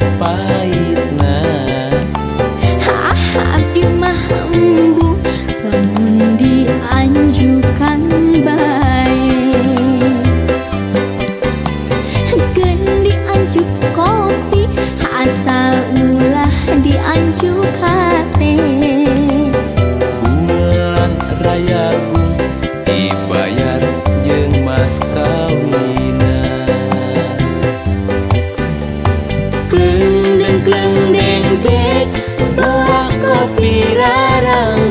สไป sekarang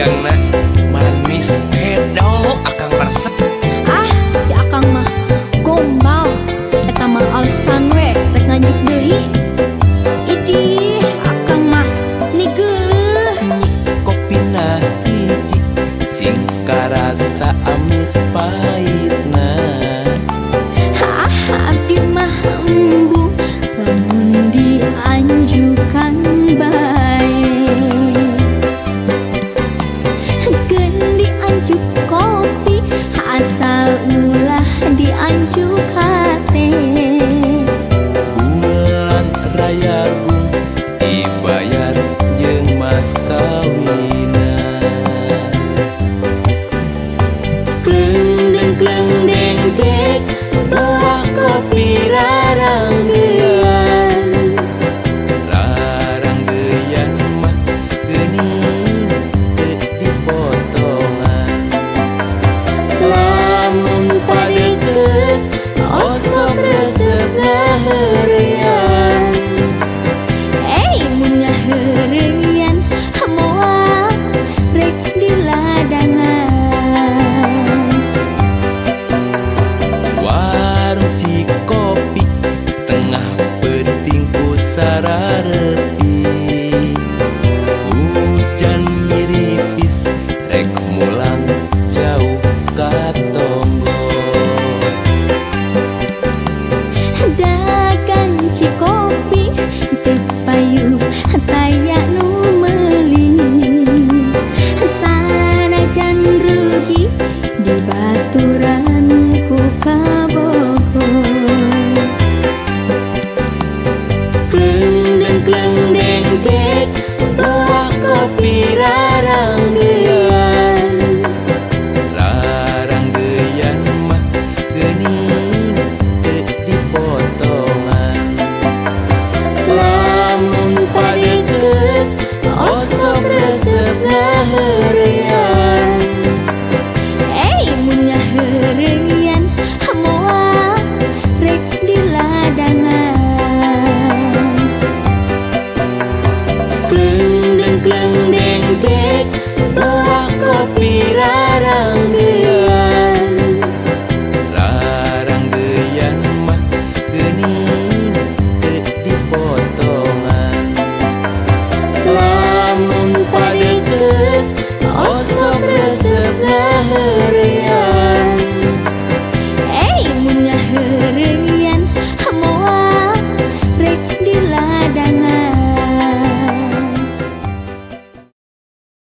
dagang na manis pedo akan resep ah si akang mah gombal. Eta mah alasan we rek nganjuk deui. Idi akang mah nigeuleuh. Kopi na hiji sing karasa amis pahitna pongo